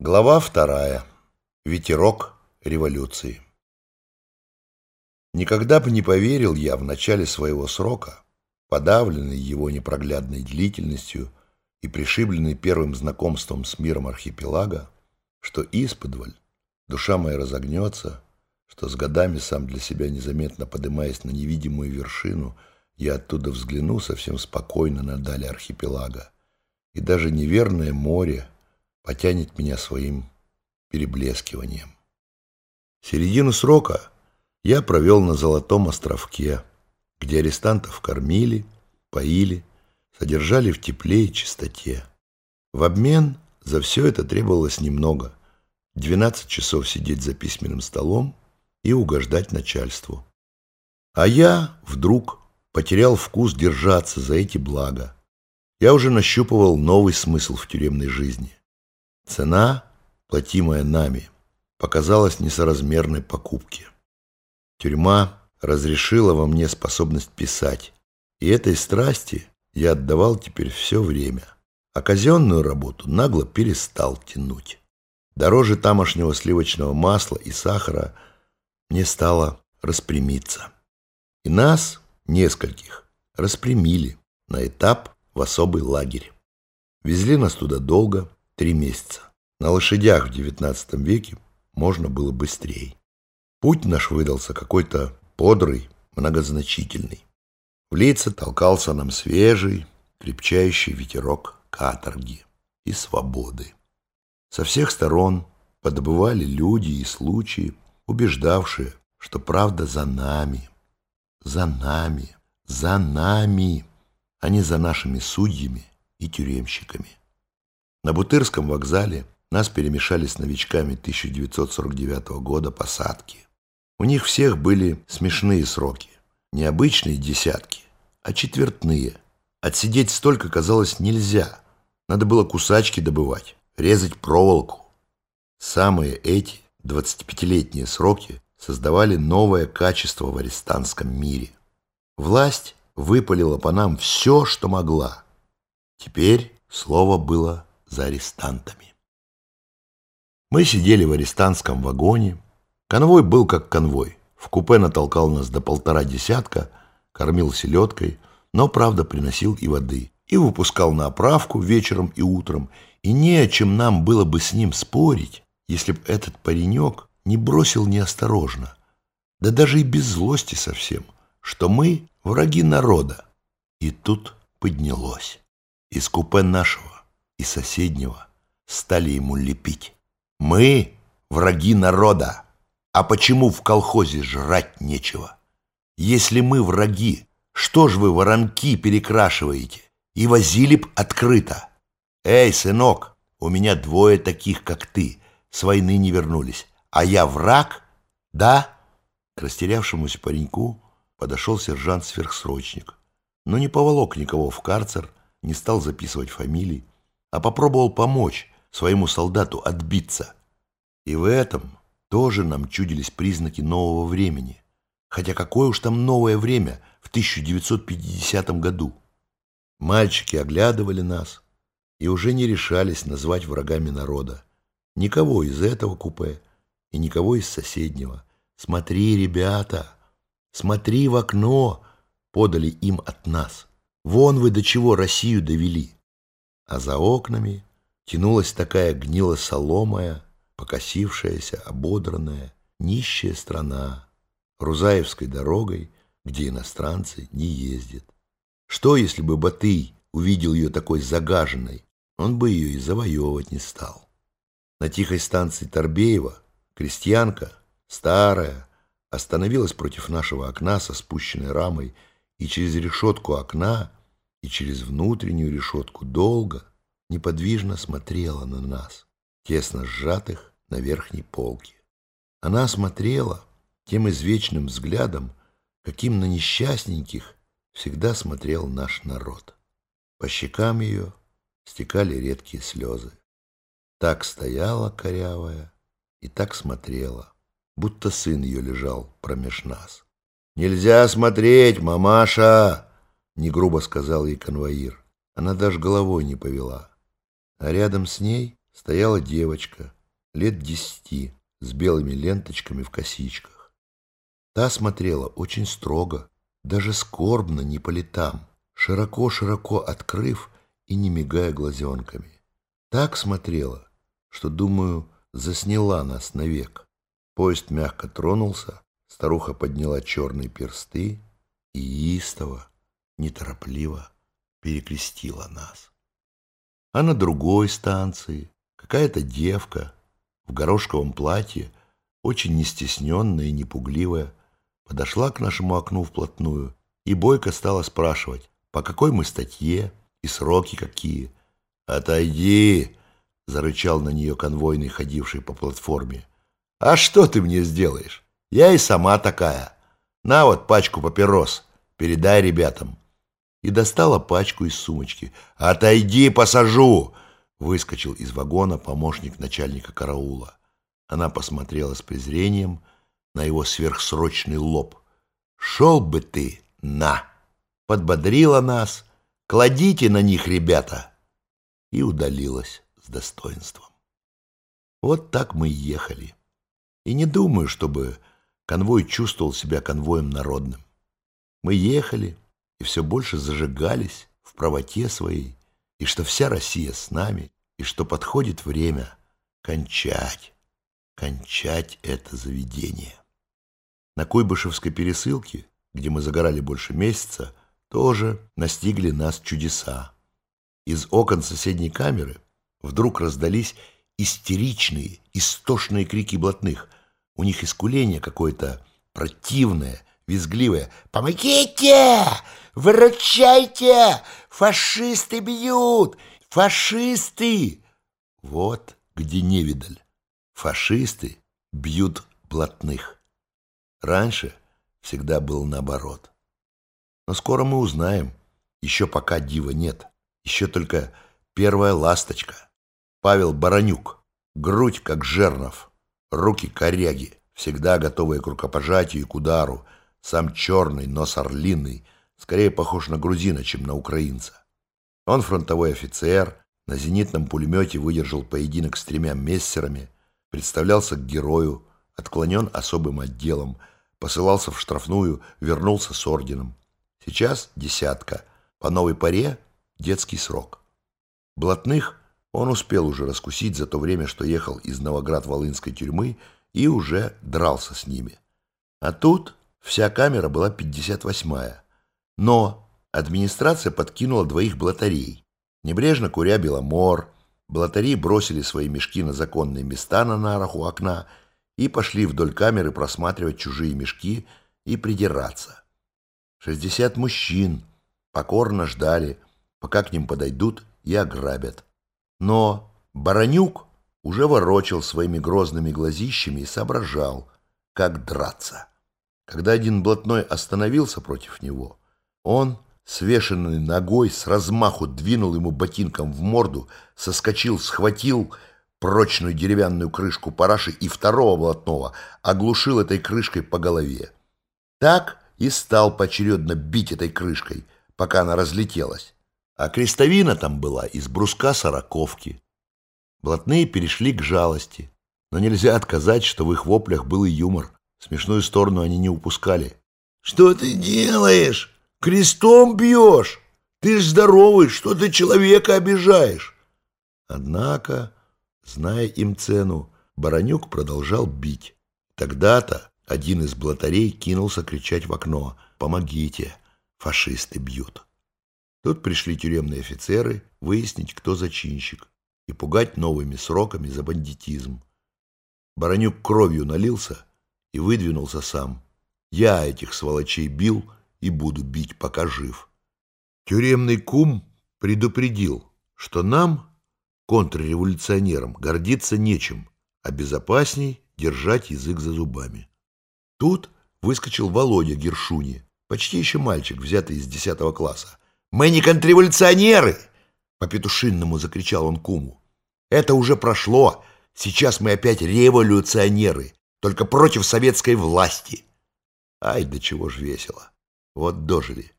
Глава вторая. Ветерок революции. Никогда бы не поверил я в начале своего срока, подавленный его непроглядной длительностью и пришибленный первым знакомством с миром архипелага, что исподволь душа моя разогнется, что с годами сам для себя незаметно поднимаясь на невидимую вершину, я оттуда взгляну совсем спокойно на дали архипелага, и даже неверное море — потянет меня своим переблескиванием. Середину срока я провел на Золотом островке, где арестантов кормили, поили, содержали в тепле и чистоте. В обмен за все это требовалось немного — 12 часов сидеть за письменным столом и угождать начальству. А я вдруг потерял вкус держаться за эти блага. Я уже нащупывал новый смысл в тюремной жизни. Цена, платимая нами, показалась несоразмерной покупке. Тюрьма разрешила во мне способность писать, и этой страсти я отдавал теперь все время, а казенную работу нагло перестал тянуть. Дороже тамошнего сливочного масла и сахара мне стало распрямиться. И нас, нескольких, распрямили на этап в особый лагерь. Везли нас туда долго, три месяца. На лошадях в девятнадцатом веке можно было быстрее. Путь наш выдался какой-то бодрый, многозначительный. В лица толкался нам свежий, крепчающий ветерок каторги и свободы. Со всех сторон подобывали люди и случаи, убеждавшие, что правда за нами, за нами, за нами, а не за нашими судьями и тюремщиками. На Бутырском вокзале нас перемешали с новичками 1949 года посадки. У них всех были смешные сроки. Не обычные десятки, а четвертные. Отсидеть столько казалось нельзя. Надо было кусачки добывать, резать проволоку. Самые эти 25-летние сроки создавали новое качество в арестантском мире. Власть выпалила по нам все, что могла. Теперь слово было за арестантами. Мы сидели в арестантском вагоне. Конвой был как конвой. В купе натолкал нас до полтора десятка, кормил селедкой, но, правда, приносил и воды. И выпускал на оправку вечером и утром. И не о чем нам было бы с ним спорить, если б этот паренек не бросил неосторожно, да даже и без злости совсем, что мы враги народа. И тут поднялось. Из купе нашего и соседнего стали ему лепить. Мы враги народа. А почему в колхозе жрать нечего? Если мы враги, что ж вы воронки перекрашиваете? И возили б открыто. Эй, сынок, у меня двое таких, как ты, с войны не вернулись. А я враг? Да? К растерявшемуся пареньку подошел сержант-сверхсрочник, но не поволок никого в карцер, не стал записывать фамилий, а попробовал помочь своему солдату отбиться. И в этом тоже нам чудились признаки нового времени. Хотя какое уж там новое время в 1950 году. Мальчики оглядывали нас и уже не решались назвать врагами народа. Никого из этого купе и никого из соседнего. «Смотри, ребята, смотри в окно!» подали им от нас. «Вон вы до чего Россию довели!» А за окнами тянулась такая гнило-соломая, покосившаяся, ободранная, нищая страна, Рузаевской дорогой, где иностранцы не ездят. Что, если бы Батый увидел ее такой загаженной, он бы ее и завоевывать не стал. На тихой станции Торбеева крестьянка, старая, остановилась против нашего окна со спущенной рамой и через решетку окна и через внутреннюю решетку долго, неподвижно смотрела на нас, тесно сжатых на верхней полке. Она смотрела тем извечным взглядом, каким на несчастненьких всегда смотрел наш народ. По щекам ее стекали редкие слезы. Так стояла корявая и так смотрела, будто сын ее лежал промеж нас. «Нельзя смотреть, мамаша!» Не грубо сказал ей конвоир. Она даже головой не повела. А рядом с ней стояла девочка лет десяти с белыми ленточками в косичках. Та смотрела очень строго, даже скорбно, не по летам, широко-широко открыв и не мигая глазенками. Так смотрела, что, думаю, засняла нас навек. Поезд мягко тронулся, старуха подняла черные персты и истово, неторопливо перекрестила нас. А на другой станции какая-то девка в горошковом платье, очень нестесненная и непугливая, подошла к нашему окну вплотную и бойко стала спрашивать, по какой мы статье и сроки какие. «Отойди!» — зарычал на нее конвойный, ходивший по платформе. «А что ты мне сделаешь? Я и сама такая. На вот пачку папирос, передай ребятам». И достала пачку из сумочки. «Отойди, посажу!» Выскочил из вагона помощник начальника караула. Она посмотрела с презрением на его сверхсрочный лоб. «Шел бы ты, на!» Подбодрила нас. «Кладите на них, ребята!» И удалилась с достоинством. Вот так мы ехали. И не думаю, чтобы конвой чувствовал себя конвоем народным. Мы ехали и все больше зажигались в правоте своей, и что вся Россия с нами, и что подходит время кончать, кончать это заведение. На Куйбышевской пересылке, где мы загорали больше месяца, тоже настигли нас чудеса. Из окон соседней камеры вдруг раздались истеричные, истошные крики блатных. У них искуление какое-то противное, визгливое. «Помогите! Выручайте! Фашисты бьют! Фашисты!» Вот где невидаль. Фашисты бьют блатных. Раньше всегда было наоборот. Но скоро мы узнаем. Еще пока дива нет. Еще только первая ласточка. Павел Баранюк. Грудь, как жернов. Руки коряги, всегда готовые к рукопожатию и к удару. Сам черный, нос орлиный. Скорее похож на грузина, чем на украинца. Он фронтовой офицер, на зенитном пулемете выдержал поединок с тремя мессерами, представлялся к герою, отклонен особым отделом, посылался в штрафную, вернулся с орденом. Сейчас десятка, по новой паре детский срок. Блатных он успел уже раскусить за то время, что ехал из Новоград-Волынской тюрьмы и уже дрался с ними. А тут вся камера была 58-я. Но администрация подкинула двоих блатарей. Небрежно куря беломор, блатари бросили свои мешки на законные места на нарах у окна и пошли вдоль камеры просматривать чужие мешки и придираться. Шестьдесят мужчин покорно ждали, пока к ним подойдут и ограбят. Но Баранюк уже ворочал своими грозными глазищами и соображал, как драться. Когда один блатной остановился против него, он, свешенный ногой, с размаху двинул ему ботинком в морду, соскочил, схватил прочную деревянную крышку параши и второго блатного оглушил этой крышкой по голове. Так и стал поочередно бить этой крышкой, пока она разлетелась. А крестовина там была из бруска сороковки. Блатные перешли к жалости, но нельзя отказать, что в их воплях был и юмор. Смешную сторону они не упускали. «Что ты делаешь? Крестом бьешь? Ты ж здоровый, что ты человека обижаешь?» Однако, зная им цену, Баранюк продолжал бить. Тогда-то один из блатарей кинулся кричать в окно «Помогите! Фашисты бьют!». Тут пришли тюремные офицеры выяснить, кто зачинщик, и пугать новыми сроками за бандитизм. Баранюк кровью налился и выдвинулся сам. «Я этих сволочей бил и буду бить, пока жив». Тюремный кум предупредил, что нам, контрреволюционерам, гордиться нечем, а безопасней держать язык за зубами. Тут выскочил Володя Гершуни, почти еще мальчик, взятый из десятого класса. «Мы не контрреволюционеры!» По-петушинному закричал он куму. «Это уже прошло. Сейчас мы опять революционеры, только против советской власти». Ай, да чего ж весело. Вот дожили.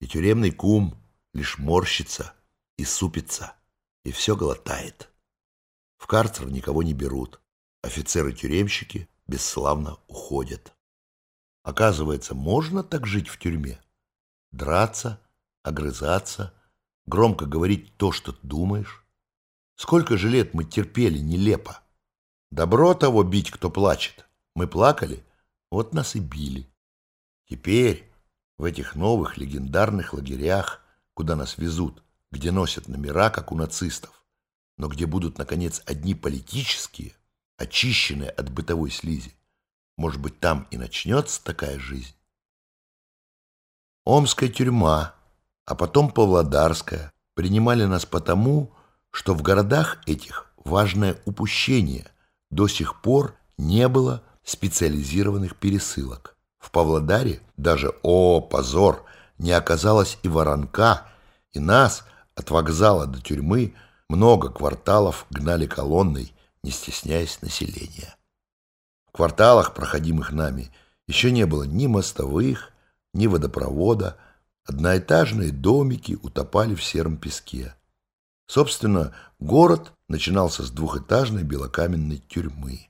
И тюремный кум лишь морщится и супится, и все глотает. В карцер никого не берут. Офицеры-тюремщики бесславно уходят. Оказывается, можно так жить в тюрьме? Драться, огрызаться, громко говорить то, что ты думаешь? Сколько же лет мы терпели нелепо? Добро того бить, кто плачет. Мы плакали, вот нас и били. Теперь в этих новых легендарных лагерях, куда нас везут, где носят номера, как у нацистов, но где будут, наконец, одни политические, очищенные от бытовой слизи, может быть, там и начнется такая жизнь. Омская тюрьма, а потом Павлодарская принимали нас потому, что в городах этих важное упущение до сих пор не было специализированных пересылок. В Павлодаре даже, о, позор, не оказалось и воронка, и нас от вокзала до тюрьмы много кварталов гнали колонной, не стесняясь населения. В кварталах, проходимых нами, еще не было ни мостовых, ни водопровода, одноэтажные домики утопали в сером песке. Собственно, город начинался с двухэтажной белокаменной тюрьмы.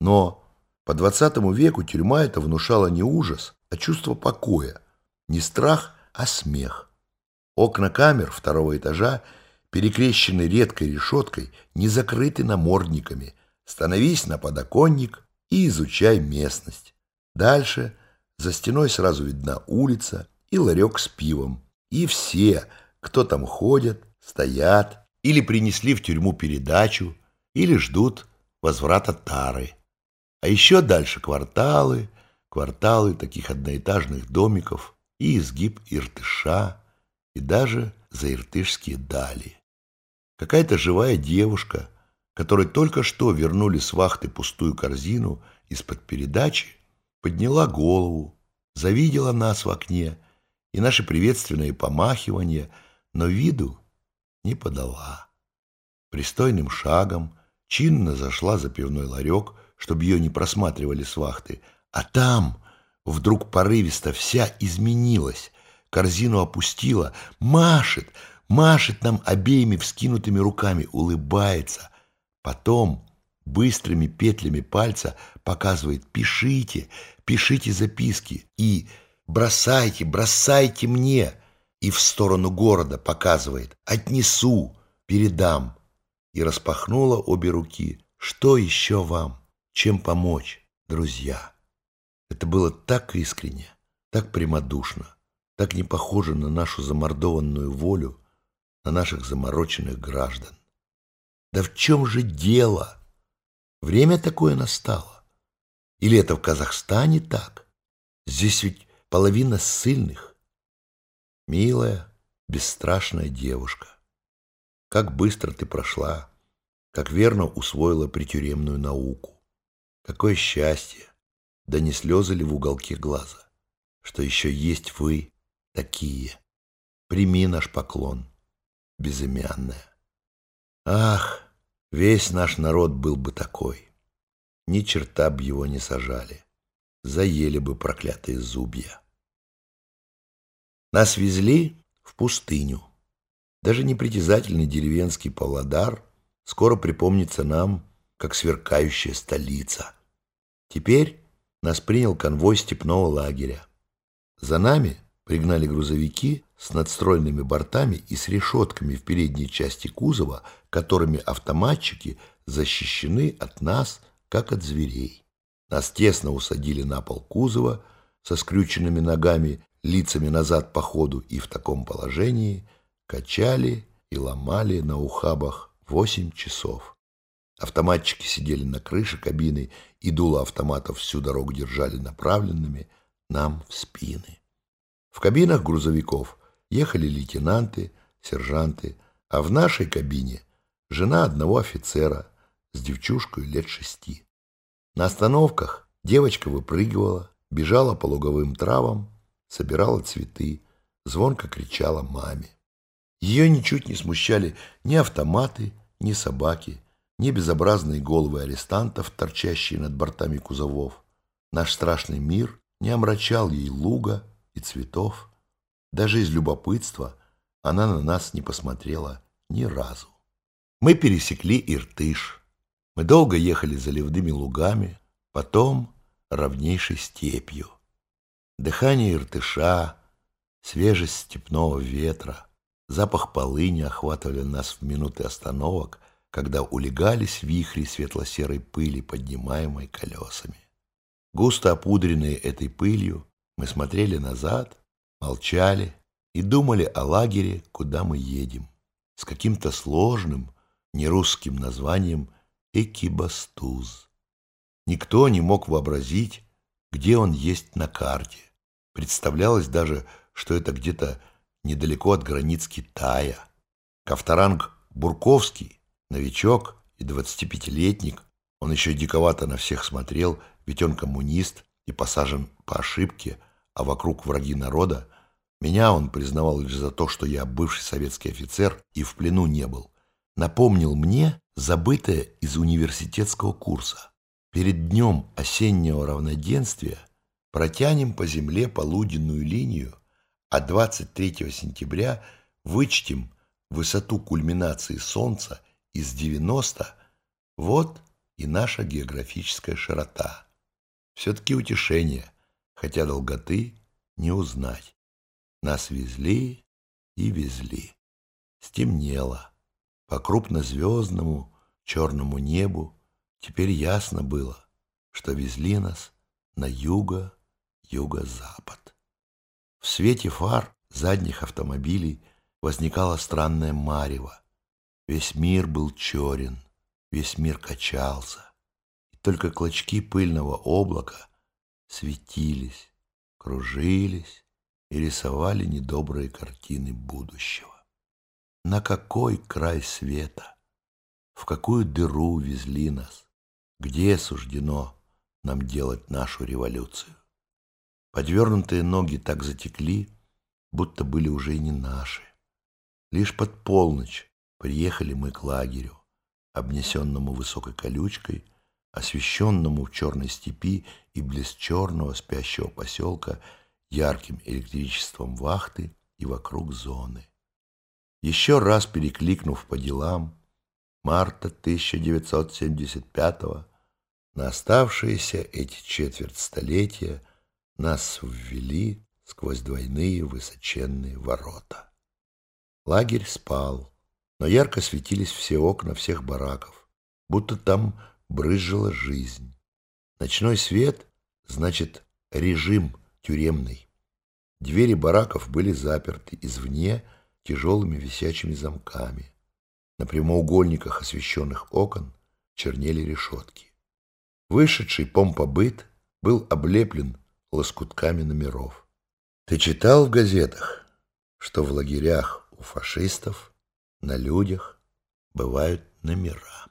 Но по двадцатому веку тюрьма это внушала не ужас, а чувство покоя, не страх, а смех. Окна камер второго этажа, перекрещены редкой решеткой, не закрыты намордниками. Становись на подоконник и изучай местность. Дальше за стеной сразу видна улица и ларек с пивом. И все, кто там ходят, стоят или принесли в тюрьму передачу, или ждут возврата тары. А еще дальше кварталы, кварталы таких одноэтажных домиков и изгиб Иртыша, и даже заиртышские дали. Какая-то живая девушка, которой только что вернули с вахты пустую корзину из-под передачи, подняла голову, завидела нас в окне и наши приветственные помахивания, но виду не подала. Пристойным шагом чинно зашла за пивной ларек, чтобы ее не просматривали с вахты, а там вдруг порывисто вся изменилась, корзину опустила, машет, машет нам обеими вскинутыми руками, улыбается. Потом быстрыми петлями пальца показывает «пишите, пишите записки» и «бросайте, бросайте мне» и в сторону города показывает «отнесу, передам» и распахнула обе руки. «Что еще вам? Чем помочь, друзья?» Это было так искренне, так прямодушно, так не похоже на нашу замордованную волю, на наших замороченных граждан. Да в чем же дело? Время такое настало. Или это в Казахстане так? Здесь ведь половина ссыльных. Милая, бесстрашная девушка. Как быстро ты прошла, как верно усвоила притюремную науку. Какое счастье, да не слезы ли в уголке глаза, что еще есть вы такие. Прими наш поклон, безымянная. Ах, весь наш народ был бы такой. Ни черта б его не сажали. Заели бы проклятые зубья. Нас везли в пустыню. Даже непритязательный деревенский Павлодар скоро припомнится нам, как сверкающая столица. Теперь нас принял конвой степного лагеря. За нами пригнали грузовики с надстройными бортами и с решетками в передней части кузова, которыми автоматчики защищены от нас, как от зверей. Нас тесно усадили на пол кузова со скрюченными ногами, лицами назад по ходу и в таком положении качали и ломали на ухабах восемь часов. Автоматчики сидели на крыше кабины, и дуло автоматов всю дорогу держали направленными нам в спины. В кабинах грузовиков ехали лейтенанты, сержанты, а в нашей кабине жена одного офицера с девчушкой лет шести. На остановках девочка выпрыгивала, бежала по луговым травам, собирала цветы, звонко кричала маме. Ее ничуть не смущали ни автоматы, ни собаки, ни безобразные головы арестантов, торчащие над бортами кузовов. Наш страшный мир не омрачал ей луга и цветов. Даже из любопытства она на нас не посмотрела ни разу. Мы пересекли Иртыш. Мы долго ехали заливными лугами, потом ровнейшей степью. Дыхание Иртыша, свежесть степного ветра, запах полыни охватывали нас в минуты остановок, когда улегались вихри светло-серой пыли, поднимаемой колесами. Густо опудренные этой пылью, мы смотрели назад, молчали и думали о лагере, куда мы едем, с каким-то сложным, нерусским названием Экибастуз. Никто не мог вообразить, где он есть на карте. Представлялось даже, что это где-то недалеко от границ Китая. Ковторанг Бурковский, новичок и 25-летник, он еще диковато на всех смотрел, ведь он коммунист и посажен по ошибке, а вокруг враги народа. Меня он признавал лишь за то, что я бывший советский офицер и в плену не был. Напомнил мне забытое из университетского курса. Перед днем осеннего равноденствия протянем по земле полуденную линию, а 23 сентября вычтем высоту кульминации Солнца из 90, вот и наша географическая широта. Все-таки утешение, хотя долготы не узнать. Нас везли и везли. Стемнело. По крупнозвездному черному небу теперь ясно было, что везли нас на юго-юго-запад. В свете фар задних автомобилей возникала странная марево. Весь мир был черен, весь мир качался, и только клочки пыльного облака светились, кружились и рисовали недобрые картины будущего. На какой край света, в какую дыру везли нас, где суждено нам делать нашу революцию? Подвернутые ноги так затекли, будто были уже и не наши. Лишь под полночь приехали мы к лагерю, обнесенному высокой колючкой, освещенному в черной степи и близ черного спящего поселка ярким электричеством вахты и вокруг зоны. Еще раз перекликнув по делам, марта 1975 на оставшиеся эти четверть столетия нас ввели сквозь двойные высоченные ворота. Лагерь спал, но ярко светились все окна всех бараков, будто там брызжила жизнь. Ночной свет значит режим тюремный. Двери бараков были заперты извне тяжелыми висячими замками. На прямоугольниках освещенных окон чернели решетки. Вышедший помпобыт был облеплен лоскутками номеров. Ты читал в газетах, что в лагерях у фашистов на людях бывают номера?